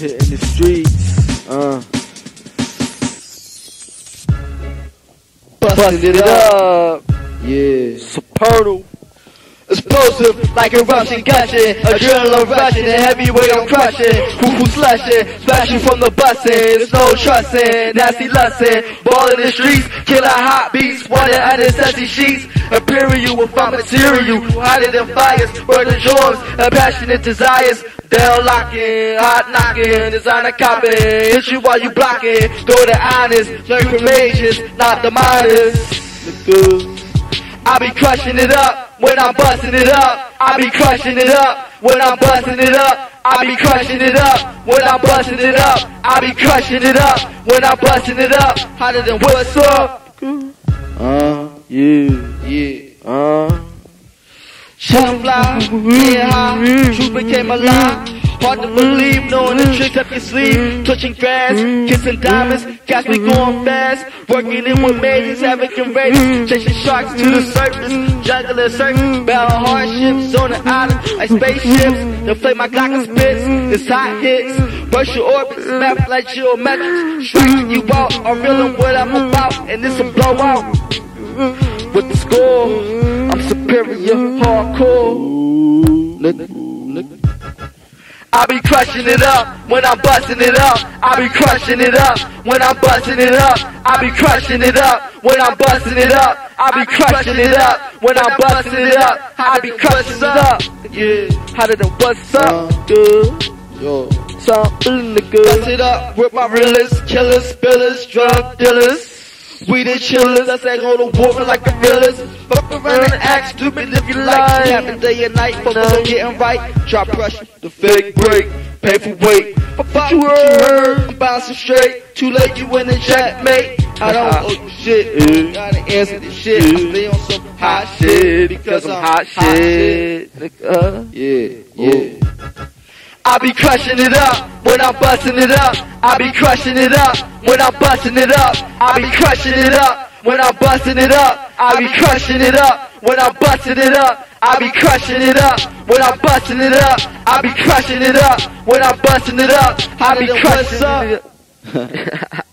Hitting the streets. Uh. Busting it up. Yeah. Supernal. Explosive like eruption gushing, adrenaline rushing, and heavyweight I'm crushing. Who slushing, splashing from the bussin', there's no trusting, nasty lustin', ball in the streets, killer hot beats, wanted under sexy sheets. Imperial with my material, hotter than fires, burning joys, and passionate desires. Down locking, hot knocking, designer copy, hit you while you blocking. Throw the honest, learn from ages, not the minors. Nigga. I be crushing it up when I'm busting it up. I be crushing it up when I'm busting it up. I be crushing it up when I'm busting it up. I be crushing it up when I'm busting it up. Hotter than what's up? Uh. Yeah. Yeah. Uh. Shut fly, yeah, high. Truth became a lie. Hard to believe, knowing the tricks up your sleeve. Touching grass, kissing diamonds, gas me going fast. Working in with majors, having race. Chasing sharks to the surface, juggling surface. Battle hardships on the island like spaceships. Play my Glock and spits, it's hot hits. Burst your orbits, map like geometrics. Striking you out, I'm reeling what I'm about, and it's a blowout. With the score, I'm superior, hardcore. Nigga. I be crushing it up when I'm busting it up. I be crushing it up when I'm busting it up. I be crushing it up when I'm busting it up. I be crushing it up when I'm busting it up. I be crushing it up. Yeah, hotter than what's up, uh, good. Yo. Something nigga. Bust it up with my realest killers, spillers, drug dealers. We the chillers, I say go to war like gorillas. Fuck around and act stupid if you like. Happen day and night, focus on getting right. Drop pressure, the fake break, pay for weight. Fuck you heard, I'm bouncing straight. Too late, you in the chat, mate. I don't uh-huh. owe you shit. Gotta answer this shit. I stay on some hot shit because I'm hot shit. Nigga. Yeah. Yeah. I be crushing it up when I'm busting it up. I be crushing it up when I'm busting it up. I be crushing it up when I'm busting it up. I be crushing it up when I'm busting it up. I be crushing it up when I'm busting it up. I be crushing it up when I'm busting it up. I be crushing it up.